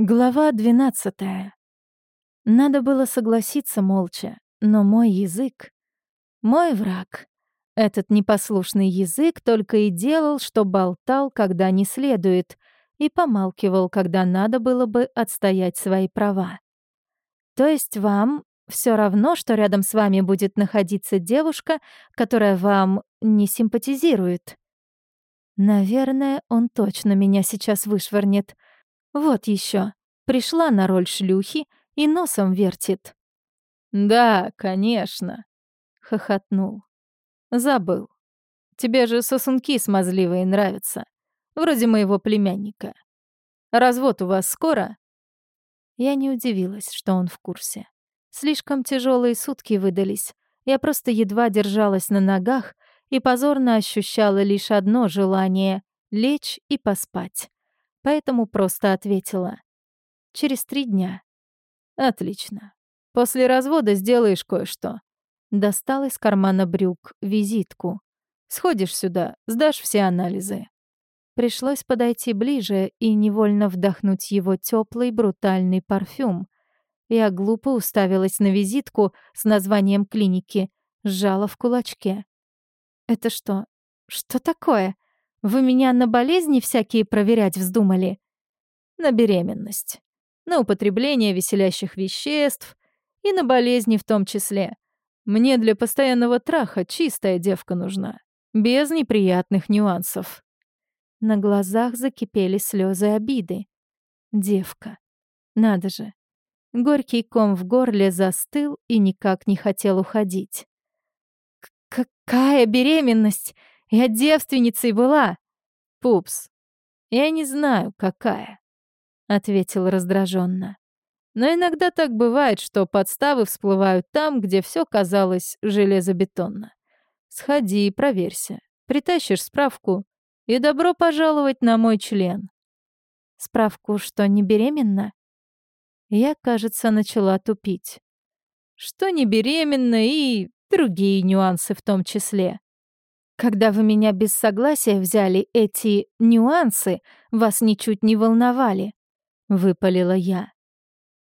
Глава двенадцатая. Надо было согласиться молча, но мой язык — мой враг. Этот непослушный язык только и делал, что болтал, когда не следует, и помалкивал, когда надо было бы отстоять свои права. То есть вам все равно, что рядом с вами будет находиться девушка, которая вам не симпатизирует? Наверное, он точно меня сейчас вышвырнет — вот еще. Пришла на роль шлюхи и носом вертит. «Да, конечно», — хохотнул. «Забыл. Тебе же сосунки смазливые нравятся. Вроде моего племянника. Развод у вас скоро?» Я не удивилась, что он в курсе. Слишком тяжелые сутки выдались. Я просто едва держалась на ногах и позорно ощущала лишь одно желание — лечь и поспать поэтому просто ответила. «Через три дня». «Отлично. После развода сделаешь кое-что». Достал из кармана брюк визитку. «Сходишь сюда, сдашь все анализы». Пришлось подойти ближе и невольно вдохнуть его теплый брутальный парфюм. Я глупо уставилась на визитку с названием клиники, сжала в кулачке. «Это что? Что такое?» Вы меня на болезни всякие проверять вздумали? На беременность, на употребление веселящих веществ и на болезни в том числе. Мне для постоянного траха чистая девка нужна, без неприятных нюансов. На глазах закипели слезы обиды. Девка. Надо же. Горький ком в горле застыл и никак не хотел уходить. «Какая беременность? Я девственницей была. Пупс, я не знаю, какая, ответил раздраженно. Но иногда так бывает, что подставы всплывают там, где все казалось железобетонно. Сходи и проверься. Притащишь справку, и добро пожаловать на мой член. Справку, что не беременна? Я, кажется, начала тупить. Что не беременна и другие нюансы в том числе. Когда вы меня без согласия взяли, эти нюансы вас ничуть не волновали, выпалила я.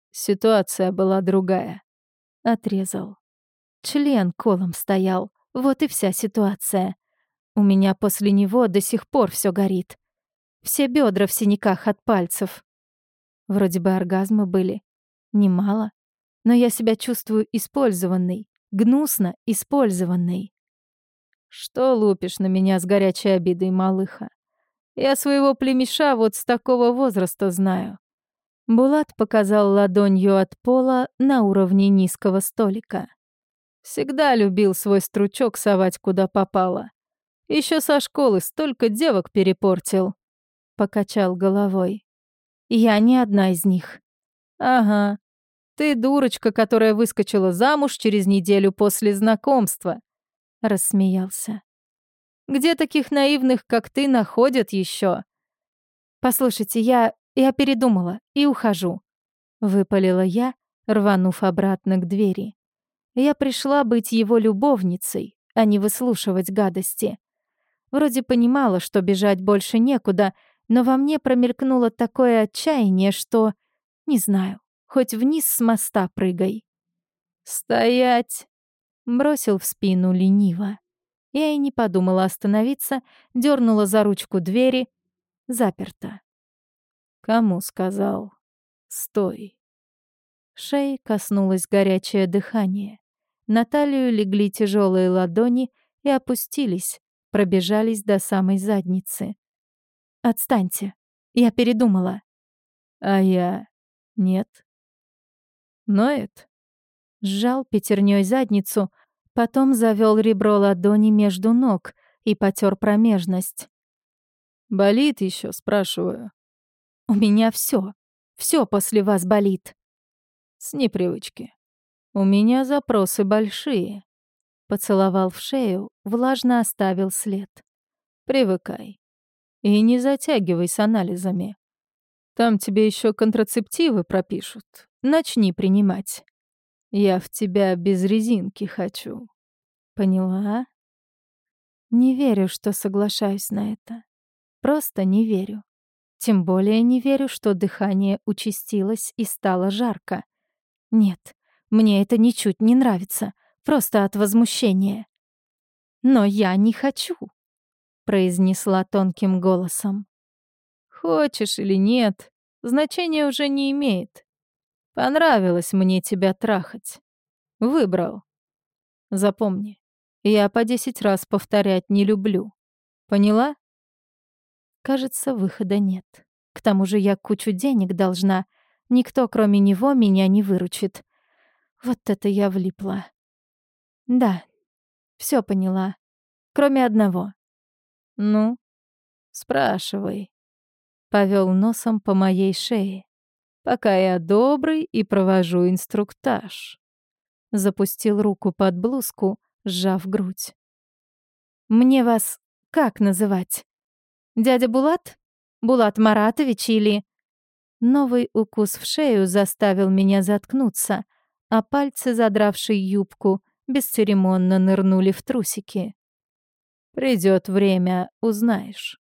Ситуация была другая. Отрезал. Член колом стоял. Вот и вся ситуация. У меня после него до сих пор все горит. Все бедра в синяках от пальцев. Вроде бы оргазмы были. Немало. Но я себя чувствую использованной. Гнусно использованной. Что лупишь на меня с горячей обидой, малыха? Я своего племеша вот с такого возраста знаю. Булат показал ладонью от пола на уровне низкого столика. Всегда любил свой стручок совать куда попало. Еще со школы столько девок перепортил. Покачал головой. Я не одна из них. Ага. Ты дурочка, которая выскочила замуж через неделю после знакомства. — рассмеялся. «Где таких наивных, как ты, находят еще? «Послушайте, я... я передумала и ухожу», — выпалила я, рванув обратно к двери. Я пришла быть его любовницей, а не выслушивать гадости. Вроде понимала, что бежать больше некуда, но во мне промелькнуло такое отчаяние, что... Не знаю, хоть вниз с моста прыгай. «Стоять!» Бросил в спину лениво. Я и не подумала остановиться, дернула за ручку двери. Заперто. «Кому сказал? Стой!» Шеи коснулось горячее дыхание. На талию легли тяжелые ладони и опустились, пробежались до самой задницы. «Отстаньте! Я передумала!» «А я... нет?» «Ноет?» Сжал пятерней задницу, потом завел ребро ладони между ног и потер промежность. «Болит еще, спрашиваю?» «У меня все, все после вас болит». «С непривычки. У меня запросы большие». Поцеловал в шею, влажно оставил след. «Привыкай. И не затягивай с анализами. Там тебе еще контрацептивы пропишут. Начни принимать». Я в тебя без резинки хочу. Поняла? Не верю, что соглашаюсь на это. Просто не верю. Тем более не верю, что дыхание участилось и стало жарко. Нет, мне это ничуть не нравится, просто от возмущения. «Но я не хочу», — произнесла тонким голосом. «Хочешь или нет, значения уже не имеет. Понравилось мне тебя трахать. Выбрал. Запомни, я по десять раз повторять не люблю. Поняла?» Кажется, выхода нет. К тому же я кучу денег должна. Никто, кроме него, меня не выручит. Вот это я влипла. Да, все поняла. Кроме одного. Ну, спрашивай. Повел носом по моей шее. Пока я добрый и провожу инструктаж. Запустил руку под блузку, сжав грудь. Мне вас как называть? Дядя Булат? Булат Маратович или... Новый укус в шею заставил меня заткнуться, а пальцы, задравшие юбку, бесцеремонно нырнули в трусики. Придет время, узнаешь.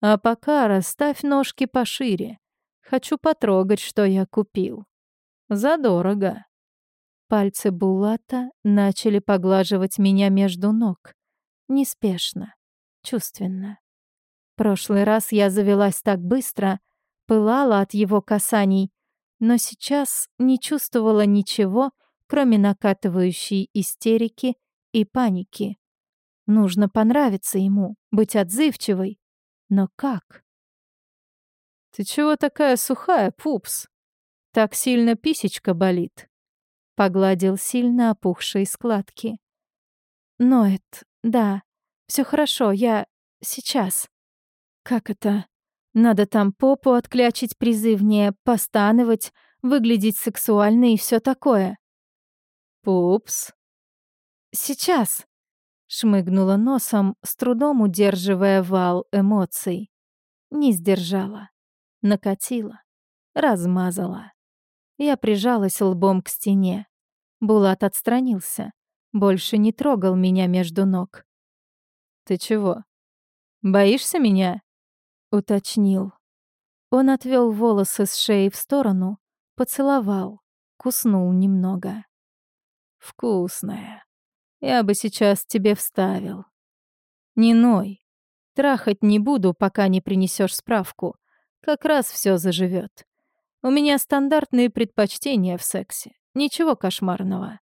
А пока расставь ножки пошире. Хочу потрогать, что я купил. Задорого. Пальцы Булата начали поглаживать меня между ног. Неспешно, чувственно. Прошлый раз я завелась так быстро, пылала от его касаний, но сейчас не чувствовала ничего, кроме накатывающей истерики и паники. Нужно понравиться ему, быть отзывчивой. Но как? «Ты чего такая сухая, пупс? Так сильно писечка болит?» Погладил сильно опухшие складки. «Ноет, да. Все хорошо, я... сейчас». Как это? Надо там попу отклячить призывнее, постановать, выглядеть сексуально и все такое. Пупс. Сейчас. Шмыгнула носом, с трудом удерживая вал эмоций. Не сдержала. Накатила. Размазала. Я прижалась лбом к стене. Булат отстранился. Больше не трогал меня между ног. «Ты чего? Боишься меня?» уточнил. Он отвел волосы с шеи в сторону, поцеловал, куснул немного. «Вкусная. Я бы сейчас тебе вставил. Не ной. Трахать не буду, пока не принесешь справку. Как раз все заживет. У меня стандартные предпочтения в сексе. Ничего кошмарного».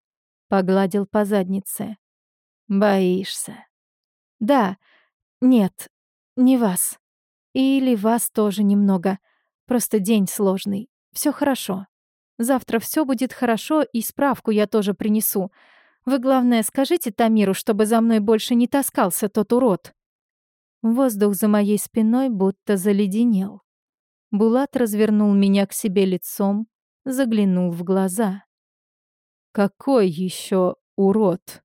Погладил по заднице. «Боишься?» «Да. Нет. Не вас». Или вас тоже немного. Просто день сложный. Все хорошо. Завтра все будет хорошо, и справку я тоже принесу. Вы, главное, скажите Тамиру, чтобы за мной больше не таскался тот урод». Воздух за моей спиной будто заледенел. Булат развернул меня к себе лицом, заглянул в глаза. «Какой еще урод?»